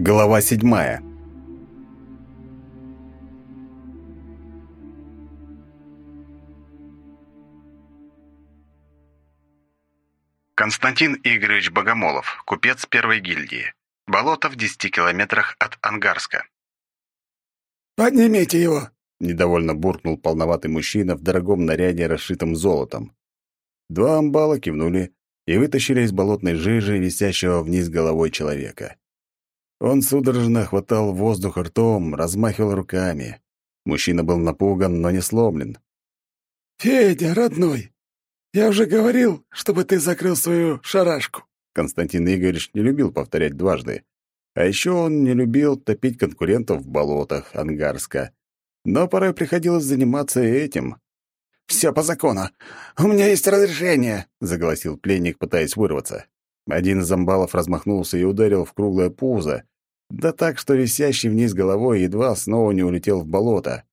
Глава седьмая. Константин Игоревич Богомолов, купец первой гильдии. Болото в 10 километрах от Ангарска. «Поднимите его!» — недовольно буркнул полноватый мужчина в дорогом наряде, расшитом золотом. Два амбала кивнули и вытащили из болотной жижи висящего вниз головой человека. Он судорожно хватал воздух ртом, размахивал руками. Мужчина был напуган, но не сломлен. «Федя, родной, я уже говорил, чтобы ты закрыл свою шарашку». Константин Игоревич не любил повторять дважды. А еще он не любил топить конкурентов в болотах Ангарска. Но порой приходилось заниматься этим. «Все по закону. У меня есть разрешение», — заголосил пленник, пытаясь вырваться. Один из амбалов размахнулся и ударил в круглое пузо, да так, что висящий вниз головой едва снова не улетел в болото.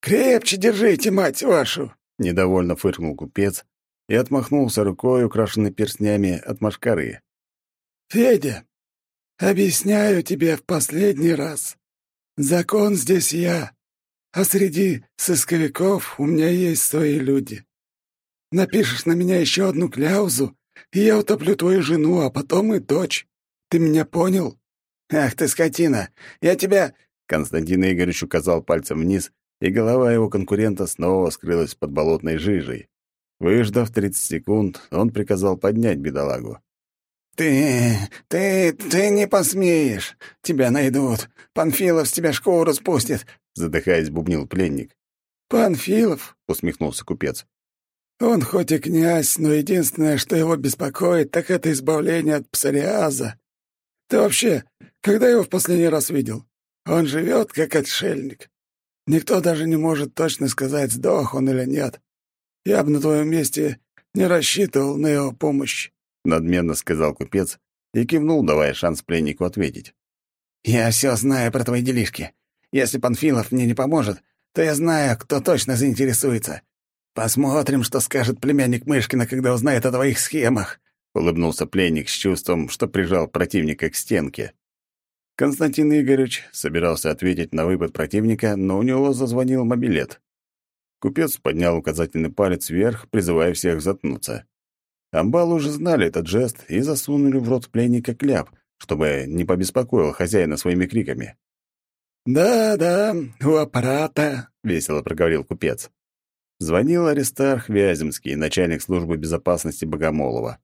«Крепче держите, мать вашу!» — недовольно фыркнул купец и отмахнулся рукой, украшенной перстнями от машкары. «Федя, объясняю тебе в последний раз. Закон здесь я, а среди сысковиков у меня есть свои люди. Напишешь на меня еще одну кляузу, и я утоплю твою жену, а потом и дочь. Ты меня понял?» «Ах ты, скотина! Я тебя...» Константин Игоревич указал пальцем вниз, и голова его конкурента снова скрылась под болотной жижей. Выждав 30 секунд, он приказал поднять бедолагу. «Ты... ты... ты не посмеешь! Тебя найдут! Панфилов с тебя шкуру спустит!» Задыхаясь, бубнил пленник. «Панфилов?» — усмехнулся купец. Он хоть и князь, но единственное, что его беспокоит, так это избавление от псориаза. Ты вообще, когда его в последний раз видел? Он живет как отшельник. Никто даже не может точно сказать, сдох он или нет. Я бы на твоем месте не рассчитывал на его помощь», — надменно сказал купец и кивнул, давая шанс пленнику ответить. «Я все знаю про твои делишки. Если Панфилов мне не поможет, то я знаю, кто точно заинтересуется. «Посмотрим, что скажет племянник Мышкина, когда узнает о твоих схемах», — улыбнулся пленник с чувством, что прижал противника к стенке. Константин Игоревич собирался ответить на выпад противника, но у него зазвонил мобилет. Купец поднял указательный палец вверх, призывая всех заткнуться. Амбалы уже знали этот жест и засунули в рот пленника кляп, чтобы не побеспокоил хозяина своими криками. «Да-да, у аппарата», — весело проговорил купец. Звонил Аристарх Вяземский, начальник службы безопасности Богомолова.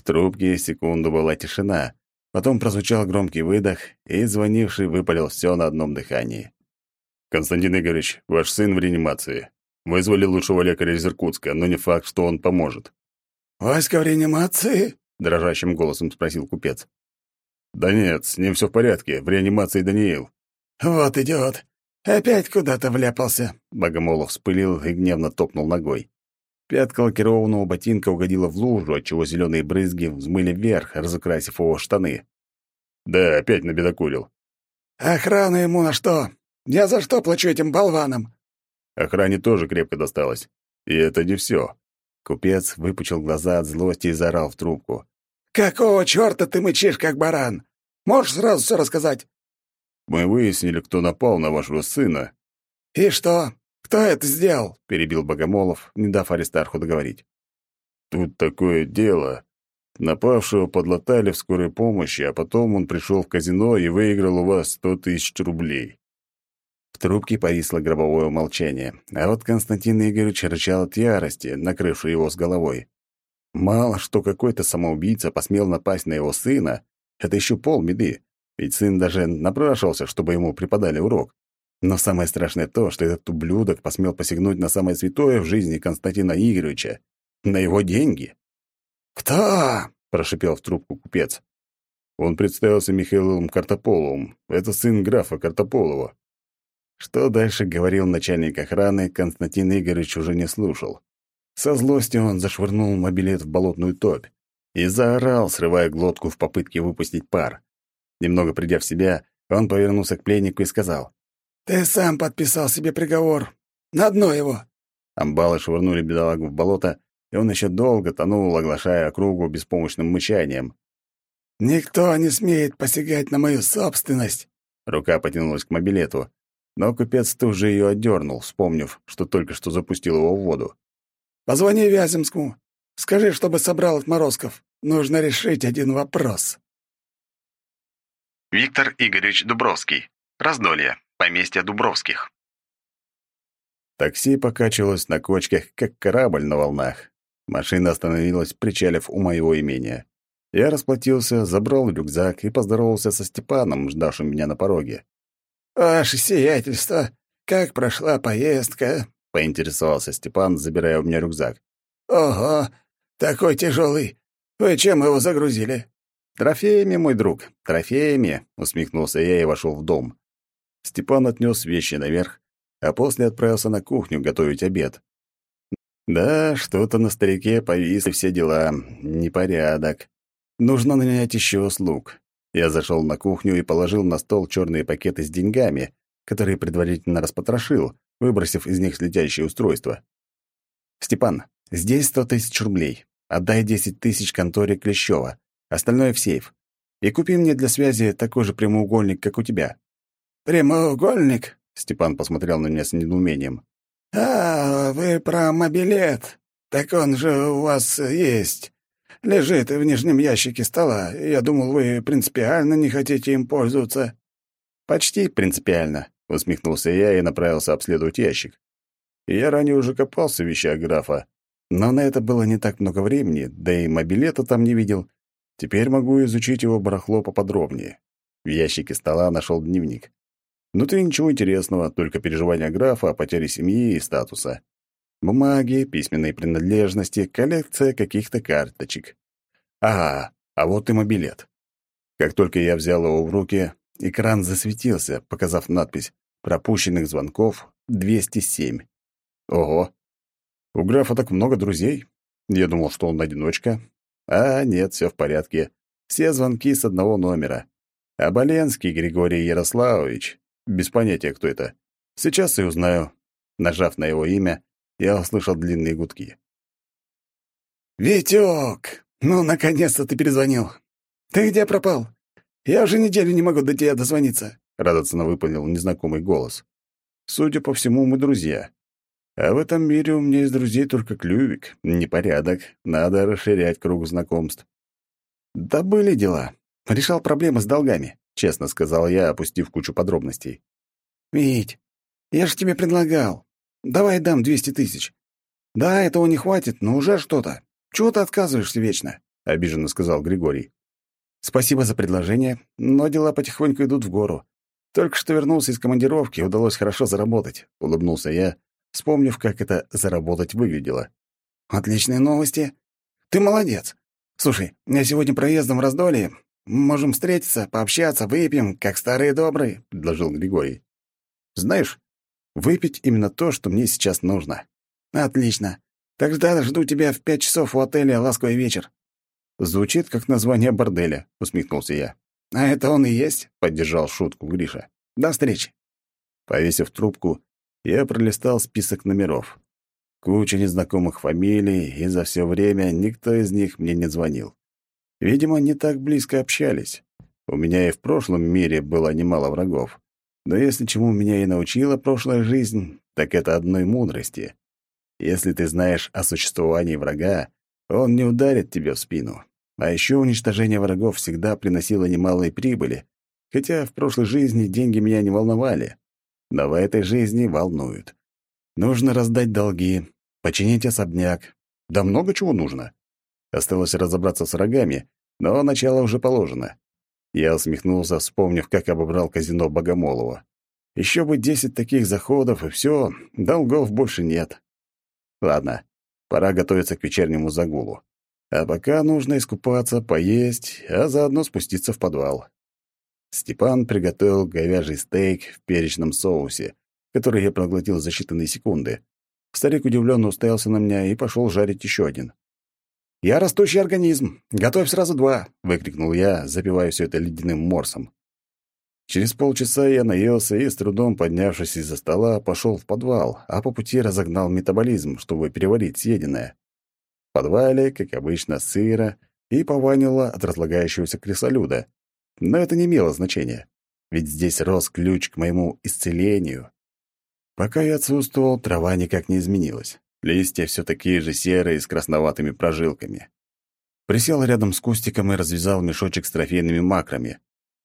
В трубке секунду была тишина, потом прозвучал громкий выдох, и звонивший выпалил все на одном дыхании. «Константин Игоревич, ваш сын в реанимации. Вызвали лучшего лекаря из Иркутска, но не факт, что он поможет». «Васька в реанимации?» — дрожащим голосом спросил купец. «Да нет, с ним все в порядке. В реанимации Даниил». «Вот идет. «Опять куда-то вляпался!» Богомолов вспылил и гневно топнул ногой. Пятка лакированного ботинка угодила в лужу, отчего зеленые брызги взмыли вверх, разукрасив его штаны. «Да, опять набедокурил». «Охрана ему на что? Я за что плачу этим болванам?» Охране тоже крепко досталось. И это не все. Купец выпучил глаза от злости и заорал в трубку. «Какого черта ты мычишь, как баран? Можешь сразу все рассказать? Мы выяснили, кто напал на вашего сына». «И что? Кто это сделал?» — перебил Богомолов, не дав Аристарху договорить. «Тут такое дело. Напавшего подлатали в скорой помощи, а потом он пришел в казино и выиграл у вас сто тысяч рублей». В трубке повисло гробовое молчание, а вот Константин Игоревич рычал от ярости, накрывшей его с головой. Мало что какой-то самоубийца посмел напасть на его сына, это еще полбеды. Ведь сын даже напрашивался, чтобы ему преподали урок. Но самое страшное то, что этот ублюдок посмел посягнуть на самое святое в жизни Константина Игоревича. На его деньги. «Кто?» — прошипел в трубку купец. Он представился Михаилом Картополовым. Это сын графа Картополова. Что дальше говорил начальник охраны, Константин Игоревич уже не слушал. Со злостью он зашвырнул мобилет в болотную топь и заорал, срывая глотку в попытке выпустить пар. Немного придя в себя, он повернулся к пленнику и сказал. «Ты сам подписал себе приговор. На дно его». Амбалы швырнули бедолагу в болото, и он еще долго тонул, оглашая округу беспомощным мычанием. Никто не смеет посягать на мою собственность. Рука потянулась к мобилету, но купец тут же ее отдернул, вспомнив, что только что запустил его в воду. «Позвони Вяземскому. Скажи, чтобы собрал отморозков. Нужно решить один вопрос». Виктор Игоревич Дубровский. Раздолье. Поместье Дубровских. Такси покачивалось на кочках, как корабль на волнах. Машина остановилась, причалив у моего имения. Я расплатился, забрал рюкзак и поздоровался со Степаном, ждавшим меня на пороге. «Ваше сиятельство, как прошла поездка?» — поинтересовался Степан, забирая у меня рюкзак. «Ого, такой тяжелый. Вы чем его загрузили?» «Трофеями, мой друг, трофеями», — усмехнулся я и вошел в дом. Степан отнес вещи наверх, а после отправился на кухню готовить обед. Да, что-то на старике повисли все дела. Непорядок. Нужно нанять еще слуг. Я зашел на кухню и положил на стол черные пакеты с деньгами, которые предварительно распотрошил, выбросив из них слетящее устройство. «Степан, здесь сто тысяч рублей. Отдай десять тысяч конторе Клещева. Остальное в сейф. И купи мне для связи такой же прямоугольник, как у тебя». «Прямоугольник?» — Степан посмотрел на меня с недоумением. «А, вы про мобилет. Так он же у вас есть. Лежит в нижнем ящике стола. Я думал, вы принципиально не хотите им пользоваться». «Почти принципиально», — усмехнулся я и направился обследовать ящик. Я ранее уже копался в вещах графа, но на это было не так много времени, да и мобилета там не видел. Теперь могу изучить его барахло поподробнее. В ящике стола нашел дневник. Внутри ничего интересного, только переживания графа о потере семьи и статуса. Бумаги, письменные принадлежности, коллекция каких-то карточек. Ага, а вот и мобилет. Как только я взял его в руки, экран засветился, показав надпись «Пропущенных звонков 207». Ого! У графа так много друзей. Я думал, что он одиночка. А нет, все в порядке. Все звонки с одного номера. Аболенский Григорий Ярославович, без понятия, кто это. Сейчас и узнаю. Нажав на его имя, я услышал длинные гудки. «Витёк, ну, наконец-то ты перезвонил. Ты где пропал? Я уже неделю не могу до тебя дозвониться», — радостно выполнил незнакомый голос. «Судя по всему, мы друзья. А в этом мире у меня из друзей только клювик. Непорядок. Надо расширять круг знакомств». «Да были дела. Решал проблемы с долгами честно сказал я, опустив кучу подробностей. «Вить, я же тебе предлагал. Давай дам двести тысяч. Да, этого не хватит, но уже что-то. Чего ты отказываешься вечно?» — обиженно сказал Григорий. «Спасибо за предложение, но дела потихоньку идут в гору. Только что вернулся из командировки, удалось хорошо заработать», — улыбнулся я, вспомнив, как это «заработать» выглядело. «Отличные новости. Ты молодец. Слушай, я сегодня проездом в раздолье, Можем встретиться, пообщаться, выпьем, как старые добрые», — предложил Григорий. «Знаешь, выпить именно то, что мне сейчас нужно». «Отлично. Тогда жду тебя в пять часов у отеля «Ласковый вечер». «Звучит, как название борделя», — усмехнулся я. «А это он и есть», — поддержал шутку Гриша. «До встречи». Повесив трубку, я пролистал список номеров. Куча незнакомых фамилий, и за все время никто из них мне не звонил. Видимо, не так близко общались. У меня и в прошлом мире было немало врагов. Но если чему меня и научила прошлая жизнь, так это одной мудрости. Если ты знаешь о существовании врага, он не ударит тебе в спину. А еще уничтожение врагов всегда приносило немалые прибыли, хотя в прошлой жизни деньги меня не волновали. Но в этой жизни волнуют. Нужно раздать долги, починить особняк. Да много чего нужно. Осталось разобраться с врагами, но начало уже положено. Я усмехнулся, вспомнив, как обобрал казино Богомолова. Еще бы десять таких заходов, и все, долгов больше нет. Ладно, пора готовиться к вечернему загулу. А пока нужно искупаться, поесть, а заодно спуститься в подвал. Степан приготовил говяжий стейк в перечном соусе, который я проглотил за считанные секунды. Старик удивленно уставился на меня и пошел жарить еще один. «Я растущий организм. Готовь сразу два!» — выкрикнул я, запивая все это ледяным морсом. Через полчаса я наелся и, с трудом поднявшись из-за стола, пошел в подвал, а по пути разогнал метаболизм, чтобы переварить съеденное. В подвале, как обычно, сыро, и пованило от разлагающегося крысолюда. Но это не имело значения, ведь здесь рос ключ к моему исцелению. Пока я отсутствовал, трава никак не изменилась. Листья все такие же серые с красноватыми прожилками. Присел рядом с кустиком и развязал мешочек с трофейными макрами.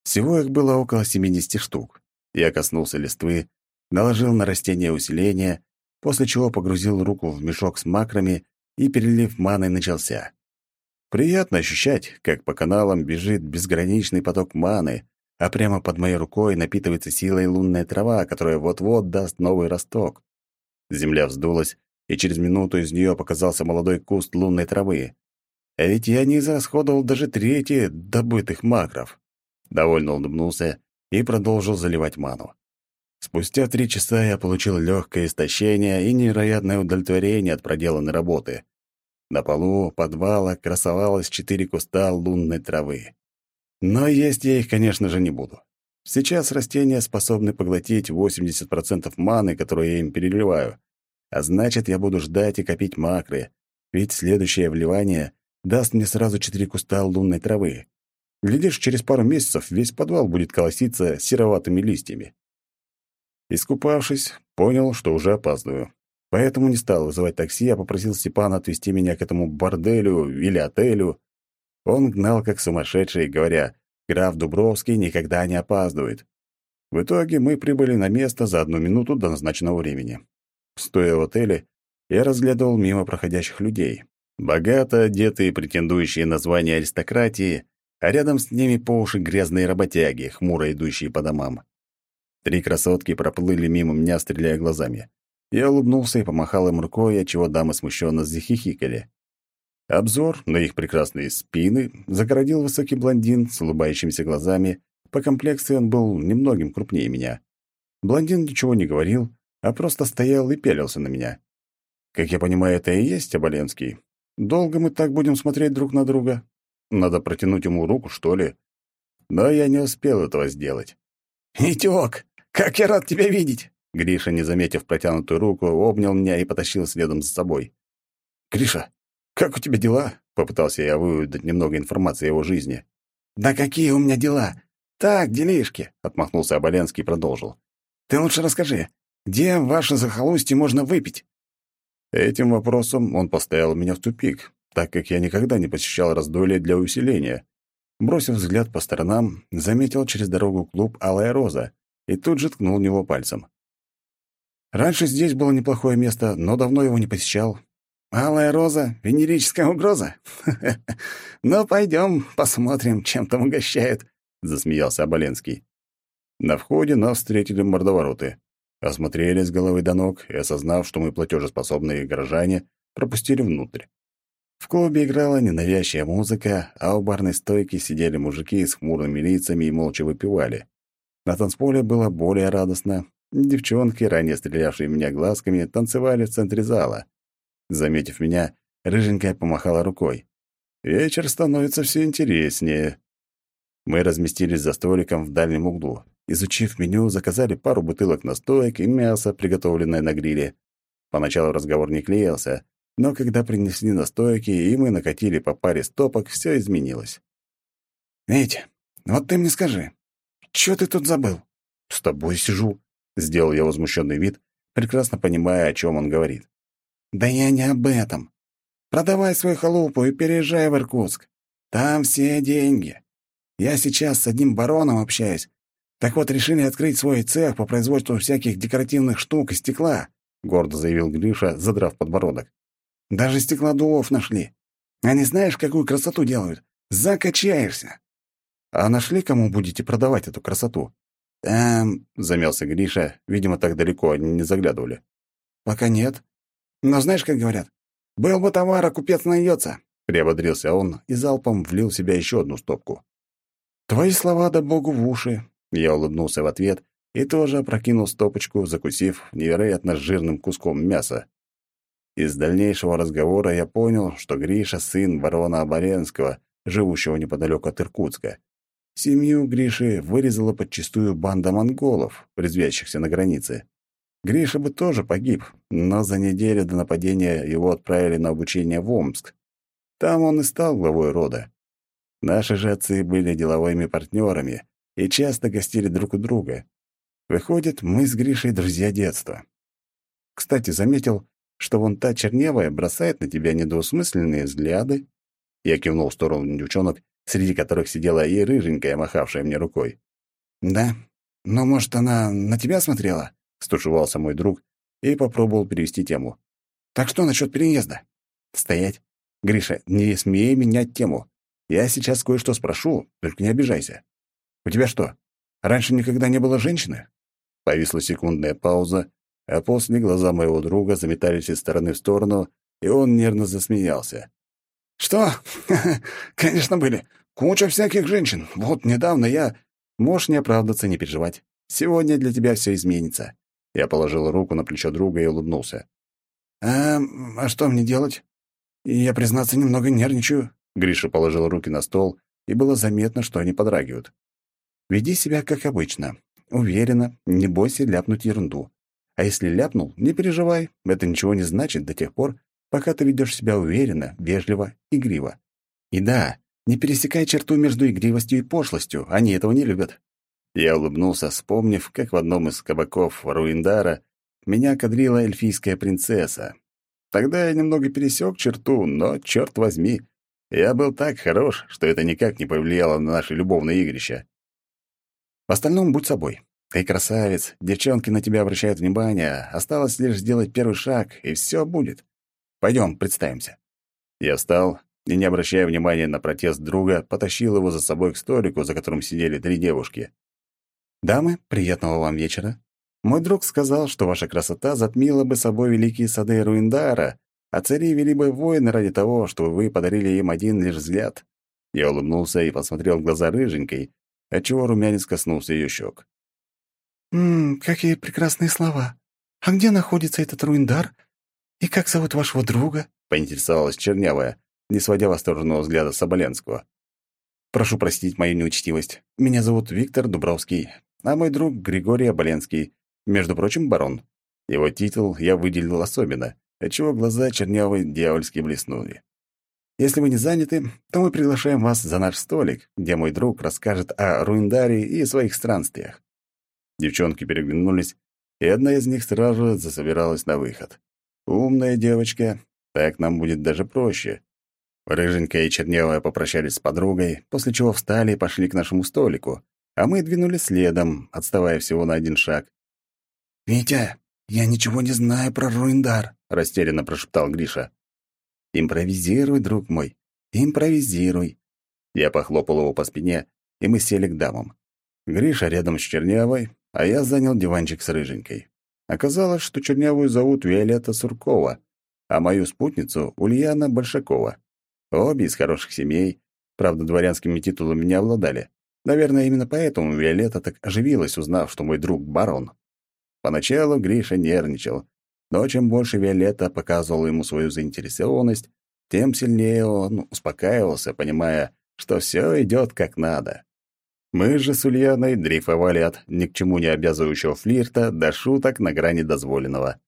Всего их было около 70 штук. Я коснулся листвы, наложил на растение усиление, после чего погрузил руку в мешок с макрами, и перелив маны начался. Приятно ощущать, как по каналам бежит безграничный поток маны, а прямо под моей рукой напитывается силой лунная трава, которая вот-вот даст новый росток. Земля вздулась, и через минуту из нее показался молодой куст лунной травы. А ведь я не израсходовал даже трети добытых макров. Довольно улыбнулся и продолжил заливать ману. Спустя три часа я получил легкое истощение и невероятное удовлетворение от проделанной работы. На полу подвала красовалось четыре куста лунной травы. Но есть я их, конечно же, не буду. Сейчас растения способны поглотить 80% маны, которую я им переливаю. А значит, я буду ждать и копить макры, ведь следующее вливание даст мне сразу четыре куста лунной травы. Глядишь, через пару месяцев весь подвал будет колоситься сероватыми листьями. Искупавшись, понял, что уже опаздываю. Поэтому не стал вызывать такси, а попросил Степана отвезти меня к этому борделю или отелю. Он гнал как сумасшедший, говоря, граф Дубровский никогда не опаздывает. В итоге мы прибыли на место за одну минуту до назначенного времени. Стоя в отеле, я разглядывал мимо проходящих людей. Богато одетые, претендующие на звание аристократии, а рядом с ними по уши грязные работяги, хмуро идущие по домам. Три красотки проплыли мимо меня, стреляя глазами. Я улыбнулся и помахал им рукой, отчего дамы смущенно захихикали. Обзор на их прекрасные спины загородил высокий блондин с улыбающимися глазами. По комплекции он был немногим крупнее меня. Блондин ничего не говорил, а просто стоял и пялился на меня. Как я понимаю, это и есть Оболенский. Долго мы так будем смотреть друг на друга? Надо протянуть ему руку, что ли? Но я не успел этого сделать. «Витёк, как я рад тебя видеть!» Гриша, не заметив протянутую руку, обнял меня и потащил следом за собой. «Гриша, как у тебя дела?» — попытался я выведать немного информации о его жизни. «Да какие у меня дела? Так, делишки!» — отмахнулся Оболенский и продолжил. «Ты лучше расскажи, где в ваше захолустье можно выпить?» Этим вопросом он поставил меня в тупик, так как я никогда не посещал раздолье для усиления. Бросив взгляд по сторонам, заметил через дорогу клуб «Алая роза» и тут же ткнул него пальцем. Раньше здесь было неплохое место, но давно его не посещал. «Алая роза — венерическая угроза? Ну, пойдем посмотрим, чем там угощают», — засмеялся Оболенский. На входе нас встретили мордовороты осмотрели с головы до ног и, осознав, что мы платежеспособные горожане, пропустили внутрь. В клубе играла ненавязчивая музыка, а у барной стойки сидели мужики с хмурыми лицами и молча выпивали. На танцполе было более радостно. Девчонки, ранее стрелявшие меня глазками, танцевали в центре зала. Заметив меня, рыженькая помахала рукой. Вечер становится все интереснее. Мы разместились за столиком в дальнем углу. Изучив меню, заказали пару бутылок настоек и мясо, приготовленное на гриле. Поначалу разговор не клеился, но когда принесли настойки и мы накатили по паре стопок, все изменилось. «Витя, вот ты мне скажи, что ты тут забыл?» «С тобой сижу», — сделал я возмущенный вид, прекрасно понимая, о чем он говорит. «Да я не об этом. Продавай свою халупу и переезжай в Иркутск. Там все деньги. Я сейчас с одним бароном общаюсь, так вот, решили открыть свой цех по производству всяких декоративных штук и стекла, гордо заявил Гриша, задрав подбородок. Даже стеклодувов нашли. А не знаешь, какую красоту делают? Закачаешься. А нашли, кому будете продавать эту красоту? Эм, замялся Гриша, видимо, так далеко они не заглядывали. Пока нет. Но знаешь, как говорят, был бы товар, а купец найдется. Приободрился он и залпом влил в себя еще одну стопку. Твои слова да богу в уши, я улыбнулся в ответ и тоже опрокинул стопочку, закусив невероятно жирным куском мяса. Из дальнейшего разговора я понял, что Гриша — сын барона Оболенского, живущего неподалеку от Иркутска. Семью Гриши вырезала подчистую банда монголов, резвящихся на границе. Гриша бы тоже погиб, но за неделю до нападения его отправили на обучение в Омск. Там он и стал главой рода. Наши же отцы были деловыми партнерами и часто гостили друг у друга. Выходит, мы с Гришей друзья детства. Кстати, заметил, что вон та черневая бросает на тебя недоусмысленные взгляды. Я кивнул в сторону девчонок, среди которых сидела и рыженькая, махавшая мне рукой. «Да? Но, может, она на тебя смотрела?» — стушевался мой друг и попробовал перевести тему. «Так что насчет переезда?» «Стоять. Гриша, не смей менять тему. Я сейчас кое-что спрошу, только не обижайся. У тебя что, раньше никогда не было женщины?» Повисла секундная пауза, а после глаза моего друга заметались из стороны в сторону, и он нервно засмеялся. «Что? Конечно, были. Куча всяких женщин. Вот недавно я...» «Можешь не оправдаться, не переживать. Сегодня для тебя все изменится». Я положил руку на плечо друга и улыбнулся. «А, а что мне делать? Я, признаться, немного нервничаю». Гриша положил руки на стол, и было заметно, что они подрагивают. «Веди себя как обычно. Уверенно, не бойся ляпнуть ерунду. А если ляпнул, не переживай, это ничего не значит до тех пор, пока ты ведешь себя уверенно, вежливо, игриво. И да, не пересекай черту между игривостью и пошлостью, они этого не любят. Я улыбнулся, вспомнив, как в одном из кабаков Руиндара меня кадрила эльфийская принцесса. Тогда я немного пересек черту, но, черт возьми, я был так хорош, что это никак не повлияло на наши любовные игрища. В остальном будь собой. Ты красавец, девчонки на тебя обращают внимание, осталось лишь сделать первый шаг, и все будет. Пойдем, представимся». Я встал и, не обращая внимания на протест друга, потащил его за собой к столику, за которым сидели три девушки. «Дамы, приятного вам вечера. Мой друг сказал, что ваша красота затмила бы собой великие сады Руиндара, а цари вели бы войны ради того, чтобы вы подарили им один лишь взгляд». Я улыбнулся и посмотрел в глаза рыженькой, отчего румянец коснулся ее щек. «Ммм, какие прекрасные слова. А где находится этот Руиндар? И как зовут вашего друга?» — поинтересовалась Чернявая, не сводя восторженного взгляда Соболенского. «Прошу простить мою неучтивость. Меня зовут Виктор Дубровский, а мой друг Григорий Оболенский, между прочим, барон. Его титул я выделил особенно, отчего глаза Чернявой дьявольски блеснули. Если вы не заняты, то мы приглашаем вас за наш столик, где мой друг расскажет о Руиндаре и своих странствиях. Девчонки переглянулись, и одна из них сразу же засобиралась на выход. «Умная девочка, так нам будет даже проще». Рыженькая и Черневая попрощались с подругой, после чего встали и пошли к нашему столику, а мы двинулись следом, отставая всего на один шаг. «Витя, я ничего не знаю про Руиндар», — растерянно прошептал Гриша. «Импровизируй, друг мой, импровизируй». Я похлопал его по спине, и мы сели к дамам. Гриша рядом с Чернявой, а я занял диванчик с рыженькой. Оказалось, что Чернявую зовут Виолетта Суркова, а мою спутницу — Ульяна Большакова. Обе из хороших семей, правда, дворянскими титулами не обладали. Наверное, именно поэтому Виолетта так оживилась, узнав, что мой друг — барон. Поначалу Гриша нервничал, но чем больше Виолетта показывала ему свою заинтересованность, тем сильнее он успокаивался, понимая, что все идет как надо. Мы же с Ульяной дрейфовали от ни к чему не обязывающего флирта до шуток на грани дозволенного.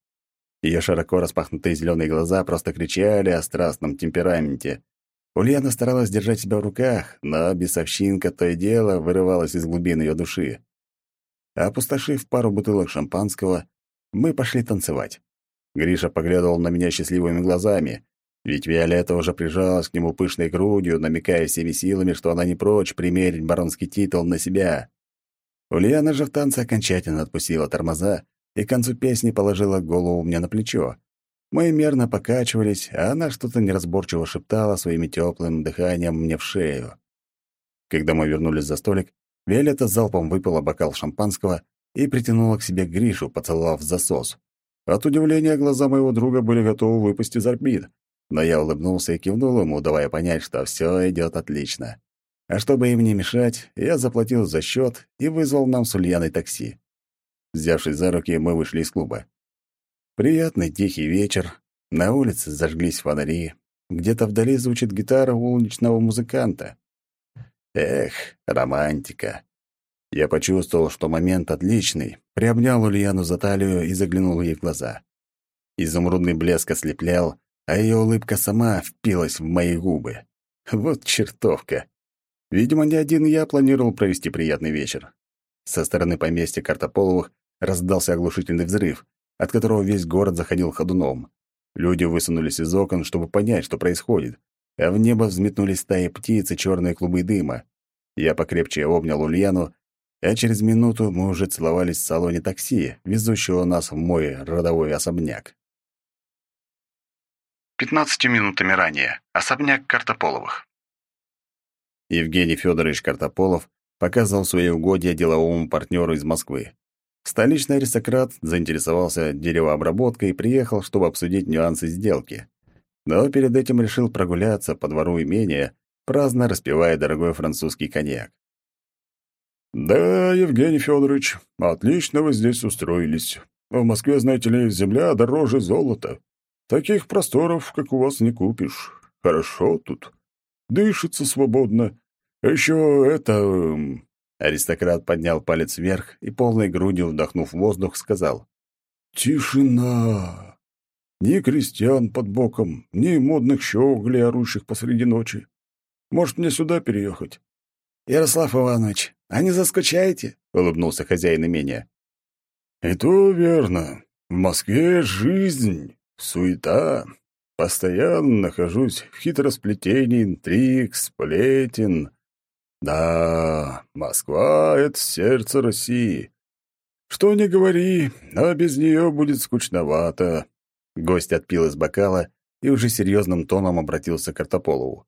Ее широко распахнутые зеленые глаза просто кричали о страстном темпераменте. Ульяна старалась держать себя в руках, но бесовщинка то и дело вырывалась из глубин ее души. Опустошив пару бутылок шампанского, мы пошли танцевать. Гриша поглядывал на меня счастливыми глазами, ведь Виолетта уже прижалась к нему пышной грудью, намекая всеми силами, что она не прочь примерить баронский титул на себя. Ульяна же в танце окончательно отпустила тормоза и к концу песни положила голову мне на плечо. Мы мерно покачивались, а она что-то неразборчиво шептала своими теплым дыханием мне в шею. Когда мы вернулись за столик, Виолетта залпом выпила бокал шампанского и притянула к себе Гришу, поцеловав засос. От удивления глаза моего друга были готовы выпасть из орбит. Но я улыбнулся и кивнул ему, давая понять, что все идет отлично. А чтобы им не мешать, я заплатил за счет и вызвал нам с Ульяной такси. Взявшись за руки, мы вышли из клуба. Приятный тихий вечер. На улице зажглись фонари. Где-то вдали звучит гитара уличного музыканта. Эх, романтика. Я почувствовал, что момент отличный, приобнял Ульяну за талию и заглянул ей в глаза. Изумрудный блеск ослеплял, а ее улыбка сама впилась в мои губы. Вот чертовка. Видимо, не один я планировал провести приятный вечер. Со стороны поместья Картополовых раздался оглушительный взрыв, от которого весь город заходил ходуном. Люди высунулись из окон, чтобы понять, что происходит, а в небо взметнулись стаи птиц и черные клубы дыма. Я покрепче обнял Ульяну, а через минуту мы уже целовались в салоне такси, везущего нас в мой родовой особняк. Пятнадцатью минутами ранее. Особняк Картополовых. Евгений Федорович Картополов показывал свои угодья деловому партнеру из Москвы. Столичный аристократ заинтересовался деревообработкой и приехал, чтобы обсудить нюансы сделки. Но перед этим решил прогуляться по двору имения, праздно распивая дорогой французский коньяк. «Да, Евгений Федорович, отлично вы здесь устроились. В Москве, знаете ли, земля дороже золота. Таких просторов, как у вас, не купишь. Хорошо тут. Дышится свободно. Еще это...» эм, Аристократ поднял палец вверх и полной грудью, вдохнув воздух, сказал. «Тишина! Ни крестьян под боком, ни модных щеголей, орущих посреди ночи. Может, мне сюда переехать?» «Ярослав Иванович, а не заскучаете?» — улыбнулся хозяин имения. «И то верно. В Москве жизнь, суета. Постоянно нахожусь в хитросплетении интриг, сплетен. Да, Москва — это сердце России. Что ни говори, а без нее будет скучновато». Гость отпил из бокала и уже серьезным тоном обратился к Артополову.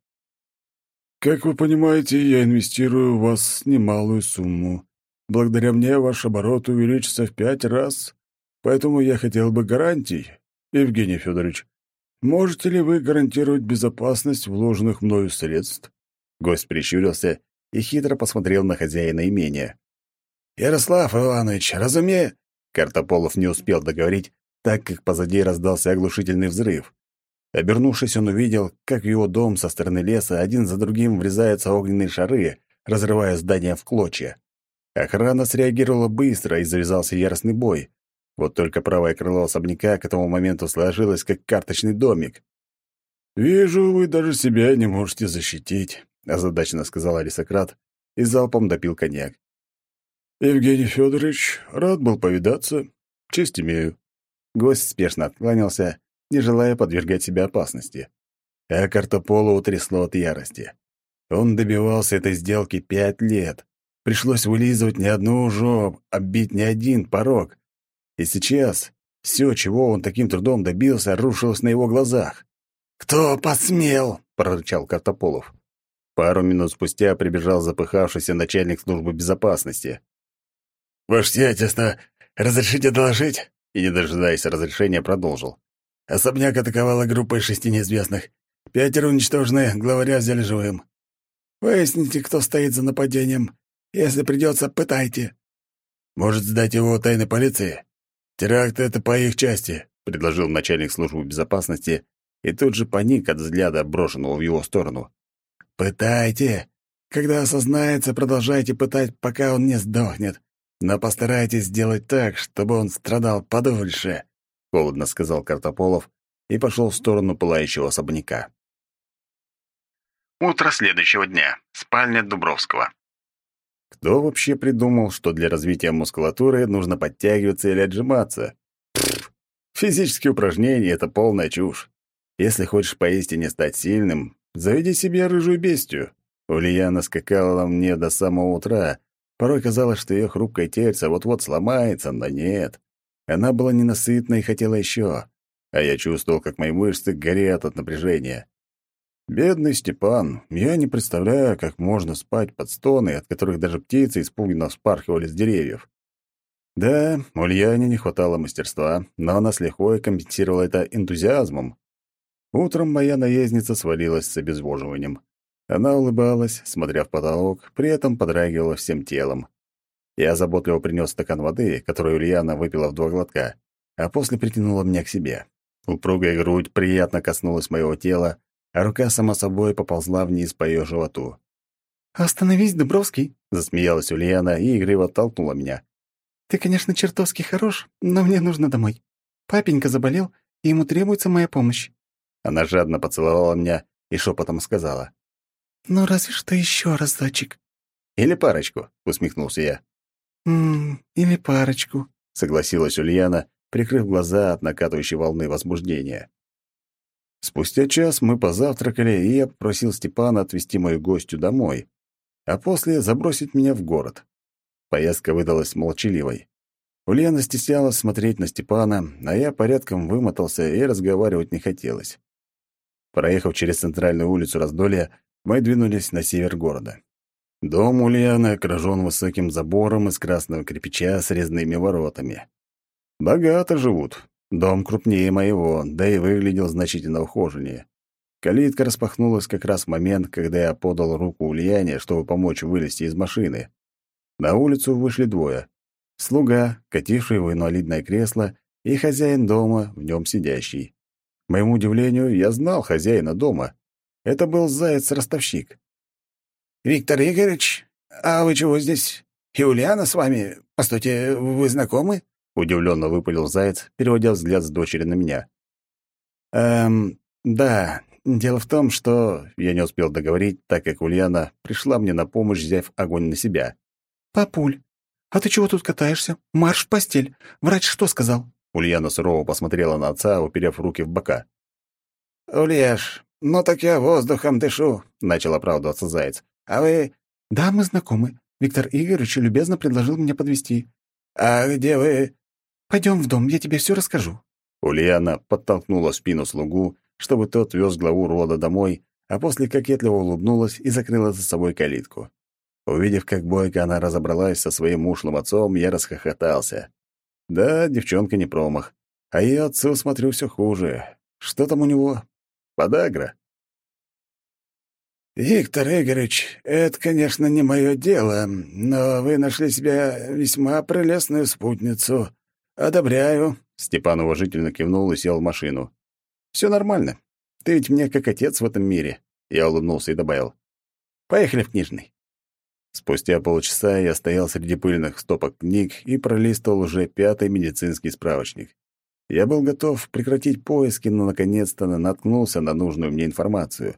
«Как вы понимаете, я инвестирую в вас немалую сумму. Благодаря мне ваш оборот увеличится в пять раз, поэтому я хотел бы гарантий. Евгений Федорович, можете ли вы гарантировать безопасность вложенных мною средств?» Гость прищурился и хитро посмотрел на хозяина имения. «Ярослав Иванович, разумею...» Картополов не успел договорить, так как позади раздался оглушительный взрыв. Обернувшись, он увидел, как в его дом со стороны леса один за другим врезаются огненные шары, разрывая здание в клочья. Охрана среагировала быстро, и завязался яростный бой. Вот только правое крыло особняка к этому моменту сложилось, как карточный домик. «Вижу, вы даже себя не можете защитить», — озадаченно сказал аристократ и залпом допил коньяк. «Евгений Федорович, рад был повидаться. Честь имею». Гость спешно откланялся, не желая подвергать себя опасности. А Картополу утрясло от ярости. Он добивался этой сделки пять лет. Пришлось вылизывать не одну ужо, оббить не один порог. И сейчас все, чего он таким трудом добился, рушилось на его глазах. «Кто посмел?» — прорычал Картополов. Пару минут спустя прибежал запыхавшийся начальник службы безопасности. «Ваше сиятельство, разрешите доложить?» И, не дожидаясь разрешения, продолжил. Особняк атаковала группа из шести неизвестных. Пятеро уничтожены, главаря взяли живым. Выясните, кто стоит за нападением. Если придется, пытайте. Может, сдать его тайной полиции? Теракт — это по их части, — предложил начальник службы безопасности и тут же паник от взгляда, брошенного в его сторону. «Пытайте. Когда осознается, продолжайте пытать, пока он не сдохнет. Но постарайтесь сделать так, чтобы он страдал подольше», — холодно сказал Картополов и пошел в сторону пылающего особняка. Утро следующего дня. Спальня Дубровского. Кто вообще придумал, что для развития мускулатуры нужно подтягиваться или отжиматься? Пфф, физические упражнения — это полная чушь. Если хочешь поистине стать сильным, Заведи себе рыжую бестию. Ульяна скакала мне до самого утра. Порой казалось, что ее хрупкое тельце вот-вот сломается, но нет. Она была ненасытна и хотела еще. А я чувствовал, как мои мышцы горят от напряжения. Бедный Степан, я не представляю, как можно спать под стоны, от которых даже птицы испуганно вспархивали с деревьев. Да, Ульяне не хватало мастерства, но она с лихвой компенсировала это энтузиазмом. Утром моя наездница свалилась с обезвоживанием. Она улыбалась, смотря в потолок, при этом подрагивала всем телом. Я заботливо принес стакан воды, которую Ульяна выпила в два глотка, а после притянула меня к себе. Упругая грудь приятно коснулась моего тела, а рука сама собой поползла вниз по ее животу. «Остановись, Дубровский!» — засмеялась Ульяна и игриво оттолкнула меня. «Ты, конечно, чертовски хорош, но мне нужно домой. Папенька заболел, и ему требуется моя помощь. Она жадно поцеловала меня и шепотом сказала. «Ну, разве что еще разочек». «Или парочку», — усмехнулся я. «Ммм, или парочку», — согласилась Ульяна, прикрыв глаза от накатывающей волны возбуждения. Спустя час мы позавтракали, и я попросил Степана отвезти мою гостью домой, а после забросить меня в город. Поездка выдалась молчаливой. Ульяна стеснялась смотреть на Степана, а я порядком вымотался и разговаривать не хотелось. Проехав через центральную улицу Раздолья, мы двинулись на север города. Дом Ульяны окружен высоким забором из красного кирпича с резными воротами. Богато живут, Дом крупнее моего, да и выглядел значительно ухоженнее. Калитка распахнулась как раз в момент, когда я подал руку Ульяне, чтобы помочь вылезти из машины. На улицу вышли двое. Слуга, кативший в инвалидное кресло, и хозяин дома, в нем сидящий. К моему удивлению, я знал хозяина дома. Это был заяц-ростовщик. «Виктор Игоревич, а вы чего здесь? И Ульяна с вами? Постойте, вы знакомы?» Удивленно выпалил заяц, переводя взгляд с дочери на меня. «Эм, да. Дело в том, что...» Я не успел договорить, так как Ульяна пришла мне на помощь, взяв огонь на себя. «Папуль, а ты чего тут катаешься? Марш в постель. Врач что сказал?» Ульяна сурово посмотрела на отца, уперев руки в бока. «Ульяш, ну так я воздухом дышу», — начал оправдываться Заяц. «А вы...» «Да, мы знакомы. Виктор Игоревич любезно предложил меня подвести. «А где вы...» Пойдем в дом, я тебе все расскажу». Ульяна подтолкнула спину слугу, чтобы тот вез главу рода домой, а после кокетливо улыбнулась и закрыла за собой калитку. Увидев, как бойко она разобралась со своим ушлым отцом, я расхохотался. Да, девчонка не промах. А я отцу смотрю все хуже. Что там у него? Подагра. «Виктор Игоревич, это, конечно, не мое дело, но вы нашли себе весьма прелестную спутницу. «Одобряю», — Степан уважительно кивнул и сел в машину. «Все нормально. Ты ведь мне как отец в этом мире», — я улыбнулся и добавил. «Поехали в книжный». Спустя полчаса я стоял среди пыльных стопок книг и пролистывал уже пятый медицинский справочник. Я был готов прекратить поиски, но наконец-то наткнулся на нужную мне информацию.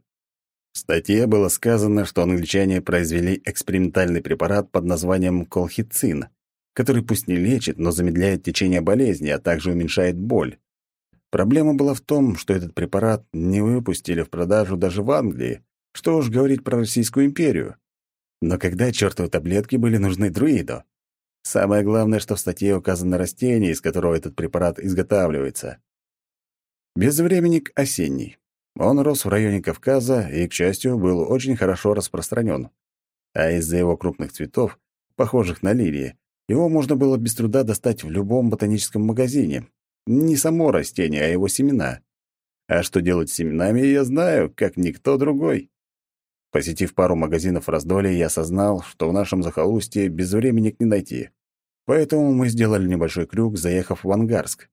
В статье было сказано, что англичане произвели экспериментальный препарат под названием колхицин — который пусть не лечит, но замедляет течение болезни, а также уменьшает боль. Проблема была в том, что этот препарат не выпустили в продажу даже в Англии, что уж говорить про Российскую империю. Но когда чертовы таблетки были нужны друиду? Самое главное, что в статье указано растение, из которого этот препарат изготавливается. Безвременник осенний. Он рос в районе Кавказа и, к счастью, был очень хорошо распространен. А из-за его крупных цветов, похожих на лилии, его можно было без труда достать в любом ботаническом магазине. Не само растение, а его семена. А что делать с семенами, я знаю, как никто другой. Посетив пару магазинов раздолья, я осознал, что в нашем захолустье безвременник не найти. Поэтому мы сделали небольшой крюк, заехав в Ангарск.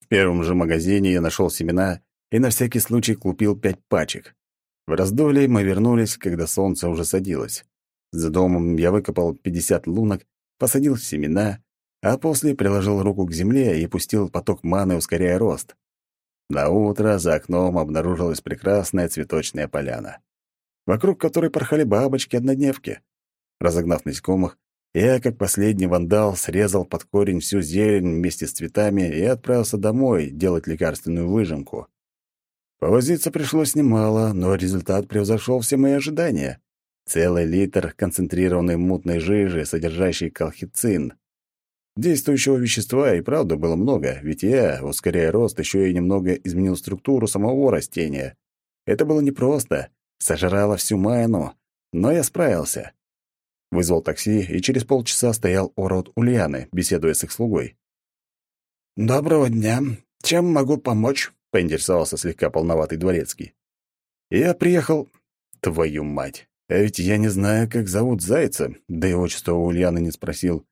В первом же магазине я нашел семена и на всякий случай купил пять пачек. В раздолье мы вернулись, когда солнце уже садилось. За домом я выкопал 50 лунок посадил семена, а после приложил руку к земле и пустил поток маны, ускоряя рост. На утро за окном обнаружилась прекрасная цветочная поляна, вокруг которой порхали бабочки-однодневки. Разогнав насекомых, я, как последний вандал, срезал под корень всю зелень вместе с цветами и отправился домой делать лекарственную выжимку. Повозиться пришлось немало, но результат превзошел все мои ожидания. Целый литр концентрированной мутной жижи, содержащей колхицин. Действующего вещества и правда было много, ведь я, ускоряя рост, еще и немного изменил структуру самого растения. Это было непросто, сожрало всю майну, но я справился. Вызвал такси и через полчаса стоял у рот Ульяны, беседуя с их слугой. «Доброго дня. Чем могу помочь?» — поинтересовался слегка полноватый дворецкий. «Я приехал... Твою мать! А ведь я не знаю, как зовут Зайца, да и отчество у Ульяны не спросил.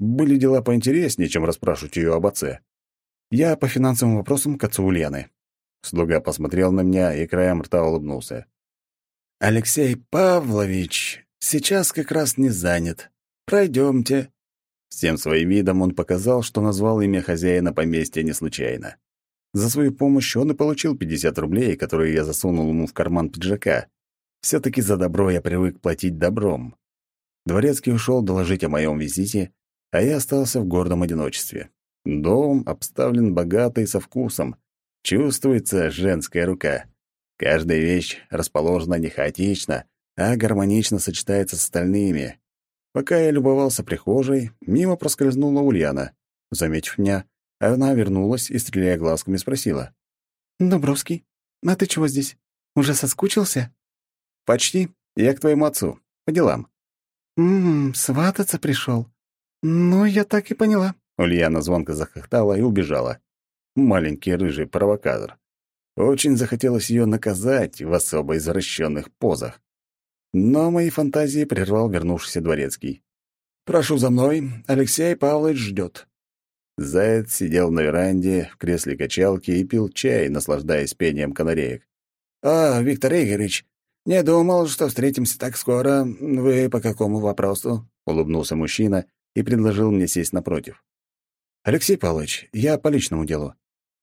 Были дела поинтереснее, чем расспрашивать ее об отце. Я по финансовым вопросам к отцу Ульяны. Слуга посмотрел на меня и краем рта улыбнулся. «Алексей Павлович сейчас как раз не занят. Пройдемте». Всем своим видом он показал, что назвал имя хозяина поместья не случайно. За свою помощь он и получил 50 рублей, которые я засунул ему в карман пиджака. все таки за добро я привык платить добром. Дворецкий ушел доложить о моем визите, а я остался в гордом одиночестве. Дом обставлен богато и со вкусом. Чувствуется женская рука. Каждая вещь расположена не хаотично, а гармонично сочетается с остальными. Пока я любовался прихожей, мимо проскользнула Ульяна. Заметив меня, она вернулась и, стреляя глазками, спросила. «Дубровский, а ты чего здесь? Уже соскучился?» «Почти. Я к твоему отцу. По делам». «Ммм, свататься пришел. Ну, я так и поняла». Ульяна звонко захохотала и убежала. Маленький рыжий провокатор. Очень захотелось ее наказать в особо извращенных позах. Но мои фантазии прервал вернувшийся дворецкий. «Прошу за мной, Алексей Павлович ждет. Заяц сидел на веранде в кресле качалки и пил чай, наслаждаясь пением канареек. «А, Виктор Игоревич, не думал, что встретимся так скоро. Вы по какому вопросу?» — улыбнулся мужчина и предложил мне сесть напротив. «Алексей Павлович, я по личному делу».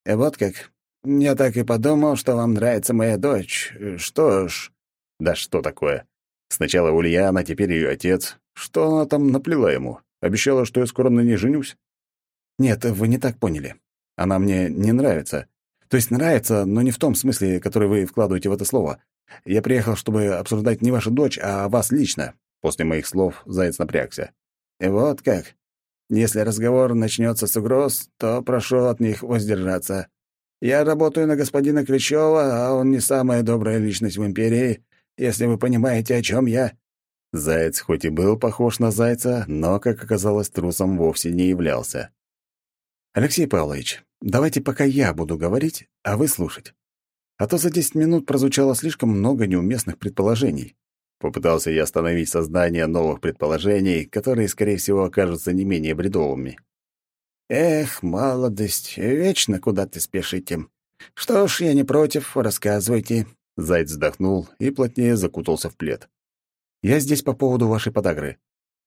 «Вот как. Я так и подумал, что вам нравится моя дочь. Что ж...» «Да что такое? Сначала Ульяна, теперь ее отец. Что она там наплела ему? Обещала, что я скоро на ней женюсь?» «Нет, вы не так поняли. Она мне не нравится. То есть нравится, но не в том смысле, который вы вкладываете в это слово. Я приехал, чтобы обсуждать не вашу дочь, а вас лично». После моих слов Заяц напрягся. «Вот как. Если разговор начнется с угроз, то прошу от них воздержаться. Я работаю на господина Кричева, а он не самая добрая личность в империи, если вы понимаете, о чем я». Заяц хоть и был похож на зайца, но, как оказалось, трусом вовсе не являлся. «Алексей Павлович, давайте пока я буду говорить, а вы слушать. А то за десять минут прозвучало слишком много неуместных предположений. Попытался я остановить создание новых предположений, которые, скорее всего, окажутся не менее бредовыми. «Эх, молодость, вечно куда ты спешите. Что ж, я не против, рассказывайте». Заяц вздохнул и плотнее закутался в плед. «Я здесь по поводу вашей подагры».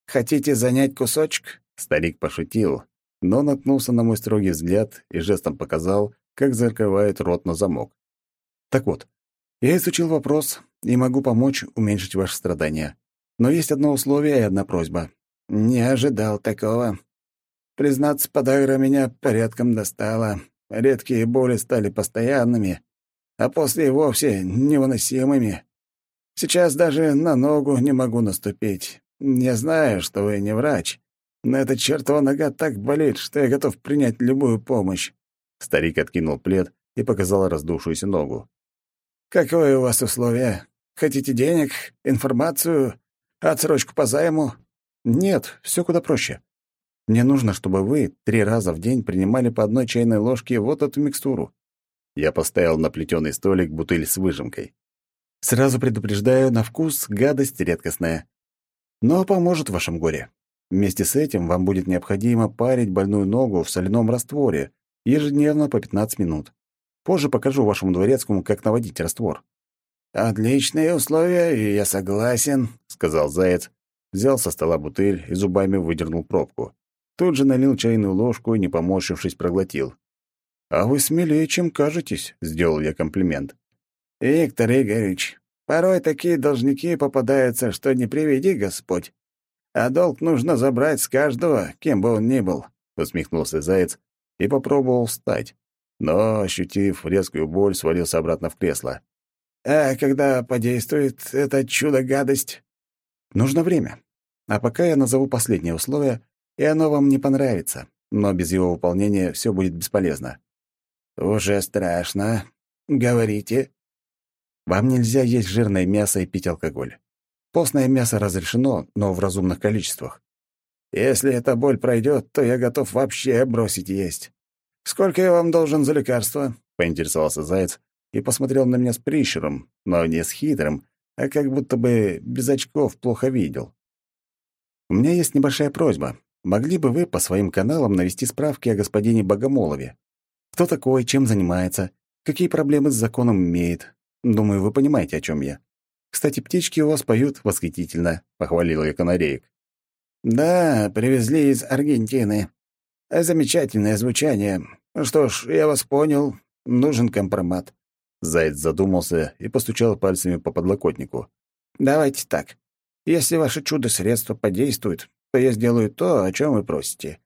«Хотите занять кусочек?» Старик пошутил, но наткнулся на мой строгий взгляд и жестом показал, как закрывает рот на замок. Так вот, я изучил вопрос и могу помочь уменьшить ваши страдания. Но есть одно условие и одна просьба. Не ожидал такого. Признаться, подагра меня порядком достала. Редкие боли стали постоянными, а после вовсе невыносимыми. Сейчас даже на ногу не могу наступить. Я знаю, что вы не врач, но эта чертова нога так болит, что я готов принять любую помощь. Старик откинул плед и показал раздувшуюся ногу. «Какое у вас условие? Хотите денег, информацию, отсрочку по займу?» «Нет, все куда проще. Мне нужно, чтобы вы три раза в день принимали по одной чайной ложке вот эту микстуру». Я поставил на плетеный столик бутыль с выжимкой. Сразу предупреждаю, на вкус гадость редкостная. Но поможет в вашем горе. Вместе с этим вам будет необходимо парить больную ногу в соляном растворе ежедневно по 15 минут. Позже покажу вашему дворецкому, как наводить раствор». «Отличные условия, я согласен», — сказал Заяц. Взял со стола бутыль и зубами выдернул пробку. Тут же налил чайную ложку и, не поморщившись, проглотил. «А вы смелее, чем кажетесь», — сделал я комплимент. «Виктор Игоревич, порой такие должники попадаются, что не приведи Господь. А долг нужно забрать с каждого, кем бы он ни был», — усмехнулся Заяц и попробовал встать но, ощутив резкую боль, свалился обратно в кресло. «А когда подействует это чудо-гадость?» «Нужно время. А пока я назову последнее условие, и оно вам не понравится, но без его выполнения все будет бесполезно». «Уже страшно. Говорите». «Вам нельзя есть жирное мясо и пить алкоголь. Постное мясо разрешено, но в разумных количествах. Если эта боль пройдет, то я готов вообще бросить есть. «Сколько я вам должен за лекарство?» — поинтересовался Заяц и посмотрел на меня с прищуром, но не с хитрым, а как будто бы без очков плохо видел. «У меня есть небольшая просьба. Могли бы вы по своим каналам навести справки о господине Богомолове? Кто такой, чем занимается, какие проблемы с законом имеет? Думаю, вы понимаете, о чем я. Кстати, птички у вас поют восхитительно», — похвалил я канареек. «Да, привезли из Аргентины. Замечательное звучание. Что ж, я вас понял. Нужен компромат. Заяц задумался и постучал пальцами по подлокотнику. Давайте так. Если ваше чудо-средство подействует, то я сделаю то, о чем вы просите.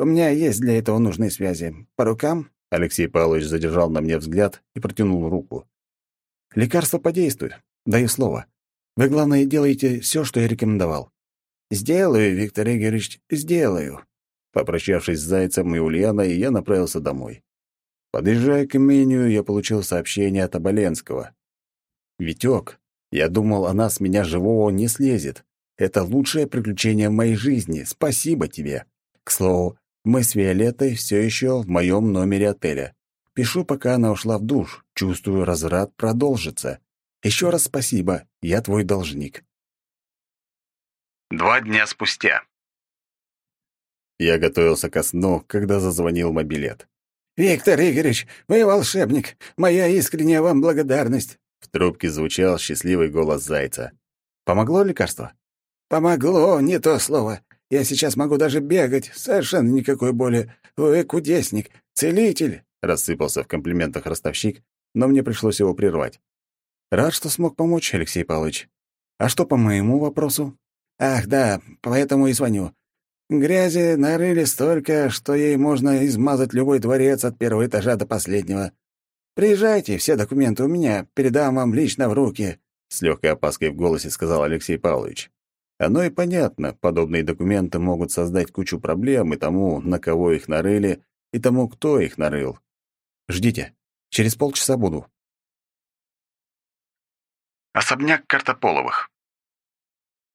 У меня есть для этого нужные связи. По рукам?» Алексей Павлович задержал на мне взгляд и протянул руку. «Лекарство подействует. Даю слово. Вы, главное, делаете все, что я рекомендовал». «Сделаю, Виктор Игоревич, сделаю». Попрощавшись с Зайцем и Ульяной, я направился домой. Подъезжая к имению, я получил сообщение от Оболенского. «Витёк, я думал, она с меня живого не слезет. Это лучшее приключение в моей жизни. Спасибо тебе. К слову, мы с Виолеттой все еще в моем номере отеля. Пишу, пока она ушла в душ. Чувствую, разврат продолжится. Еще раз спасибо. Я твой должник. Два дня спустя. Я готовился ко сну, когда зазвонил мобилет. «Виктор Игоревич, вы волшебник. Моя искренняя вам благодарность. В трубке звучал счастливый голос зайца. «Помогло лекарство?» «Помогло, не то слово. Я сейчас могу даже бегать, совершенно никакой боли. Вы кудесник, целитель!» Рассыпался в комплиментах ростовщик, но мне пришлось его прервать. «Рад, что смог помочь, Алексей Павлович. А что по моему вопросу?» «Ах, да, поэтому и звоню. Грязи нарыли столько, что ей можно измазать любой дворец от первого этажа до последнего. Приезжайте, все документы у меня, передам вам лично в руки», — с легкой опаской в голосе сказал Алексей Павлович. Оно и понятно, подобные документы могут создать кучу проблем и тому, на кого их нарыли, и тому, кто их нарыл. Ждите, через полчаса буду. Особняк Картополовых.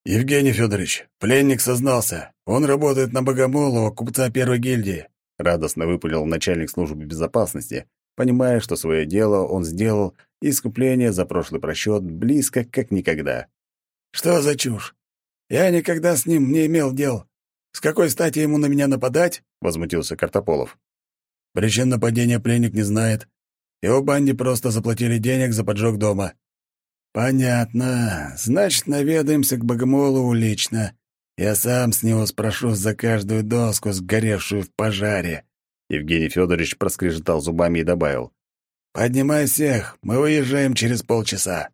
«Евгений Федорович, пленник сознался. Он работает на Богомолова, купца первой гильдии», — радостно выпалил начальник службы безопасности, понимая, что свое дело он сделал, и искупление за прошлый просчет близко, как никогда. «Что за чушь? Я никогда с ним не имел дел. С какой стати ему на меня нападать?» — возмутился Картополов. «Причин нападения пленник не знает. Его банде просто заплатили денег за поджог дома». «Понятно. Значит, наведаемся к Богомолову лично. Я сам с него спрошу за каждую доску, сгоревшую в пожаре. Евгений Федорович проскрежетал зубами и добавил. «Поднимай всех, мы выезжаем через полчаса».